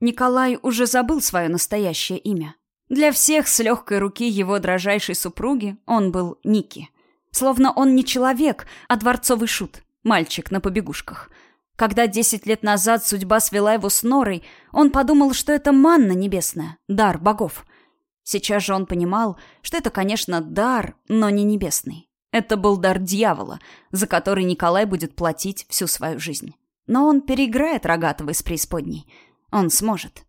Николай уже забыл свое настоящее имя. Для всех с легкой руки его дрожайшей супруги он был Ники. Словно он не человек, а дворцовый шут, мальчик на побегушках. Когда десять лет назад судьба свела его с Норой, он подумал, что это манна небесная, дар богов. Сейчас же он понимал, что это, конечно, дар, но не небесный. Это был дар дьявола, за который Николай будет платить всю свою жизнь. Но он переиграет Рогатого из преисподней – он сможет.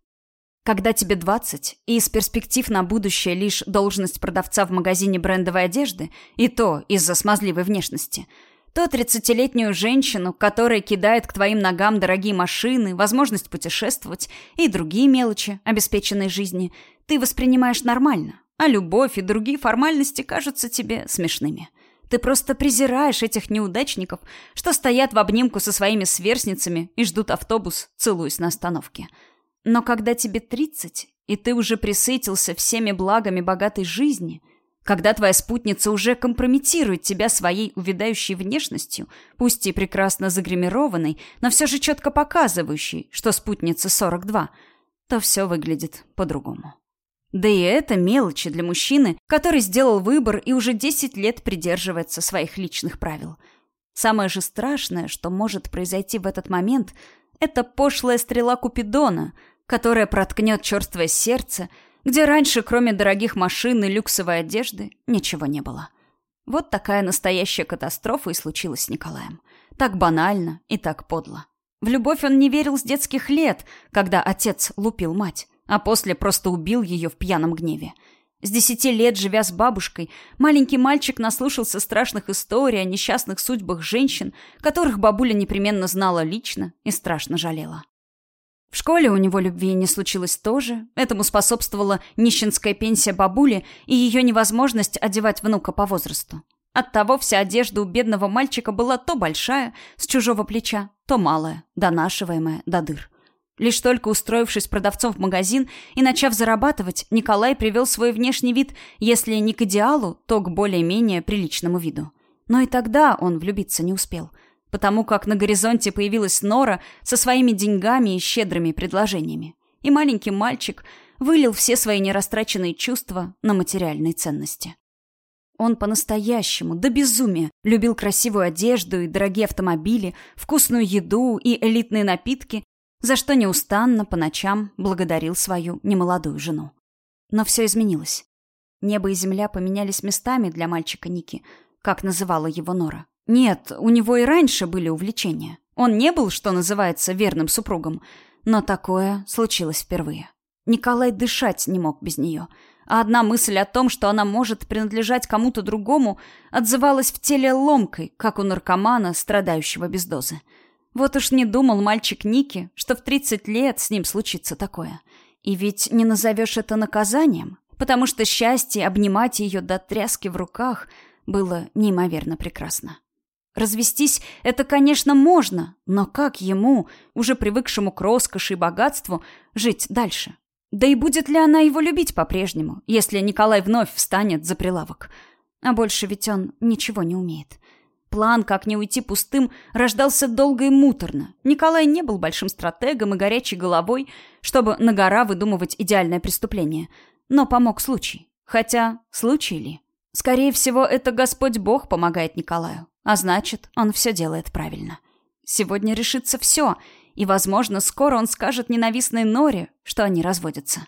Когда тебе 20, и из перспектив на будущее лишь должность продавца в магазине брендовой одежды, и то из-за смазливой внешности, то 30-летнюю женщину, которая кидает к твоим ногам дорогие машины, возможность путешествовать и другие мелочи обеспеченной жизни, ты воспринимаешь нормально, а любовь и другие формальности кажутся тебе смешными. Ты просто презираешь этих неудачников, что стоят в обнимку со своими сверстницами и ждут автобус, целуясь на остановке. Но когда тебе 30, и ты уже присытился всеми благами богатой жизни, когда твоя спутница уже компрометирует тебя своей увядающей внешностью, пусть и прекрасно загримированной, но все же четко показывающей, что спутница 42, то все выглядит по-другому. Да и это мелочи для мужчины, который сделал выбор и уже 10 лет придерживается своих личных правил. Самое же страшное, что может произойти в этот момент, это пошлая стрела Купидона, которая проткнет черствое сердце, где раньше, кроме дорогих машин и люксовой одежды, ничего не было. Вот такая настоящая катастрофа и случилась с Николаем. Так банально и так подло. В любовь он не верил с детских лет, когда отец лупил мать а после просто убил ее в пьяном гневе. С десяти лет, живя с бабушкой, маленький мальчик наслушался страшных историй о несчастных судьбах женщин, которых бабуля непременно знала лично и страшно жалела. В школе у него любви не случилось тоже. Этому способствовала нищенская пенсия бабули и ее невозможность одевать внука по возрасту. Оттого вся одежда у бедного мальчика была то большая, с чужого плеча, то малая, донашиваемая до дыр. Лишь только устроившись продавцом в магазин и начав зарабатывать, Николай привел свой внешний вид, если не к идеалу, то к более-менее приличному виду. Но и тогда он влюбиться не успел, потому как на горизонте появилась Нора со своими деньгами и щедрыми предложениями. И маленький мальчик вылил все свои нерастраченные чувства на материальные ценности. Он по-настоящему, до безумия, любил красивую одежду и дорогие автомобили, вкусную еду и элитные напитки, за что неустанно по ночам благодарил свою немолодую жену. Но все изменилось. Небо и земля поменялись местами для мальчика Ники, как называла его Нора. Нет, у него и раньше были увлечения. Он не был, что называется, верным супругом, но такое случилось впервые. Николай дышать не мог без нее, а одна мысль о том, что она может принадлежать кому-то другому, отзывалась в теле ломкой, как у наркомана, страдающего без дозы. Вот уж не думал мальчик Ники, что в 30 лет с ним случится такое. И ведь не назовешь это наказанием, потому что счастье обнимать ее до тряски в руках было неимоверно прекрасно. Развестись — это, конечно, можно, но как ему, уже привыкшему к роскоши и богатству, жить дальше? Да и будет ли она его любить по-прежнему, если Николай вновь встанет за прилавок? А больше ведь он ничего не умеет. План, как не уйти пустым, рождался долго и муторно. Николай не был большим стратегом и горячей головой, чтобы на гора выдумывать идеальное преступление. Но помог случай. Хотя, случай ли? Скорее всего, это Господь Бог помогает Николаю. А значит, он все делает правильно. Сегодня решится все, и, возможно, скоро он скажет ненавистной Норе, что они разводятся.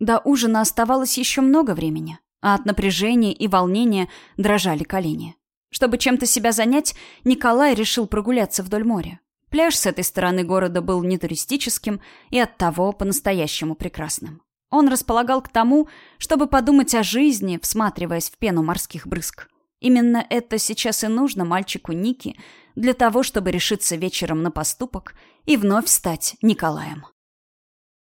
До ужина оставалось еще много времени, а от напряжения и волнения дрожали колени. Чтобы чем-то себя занять, Николай решил прогуляться вдоль моря. Пляж с этой стороны города был не туристическим и оттого по-настоящему прекрасным. Он располагал к тому, чтобы подумать о жизни, всматриваясь в пену морских брызг. Именно это сейчас и нужно мальчику Ники для того, чтобы решиться вечером на поступок и вновь стать Николаем.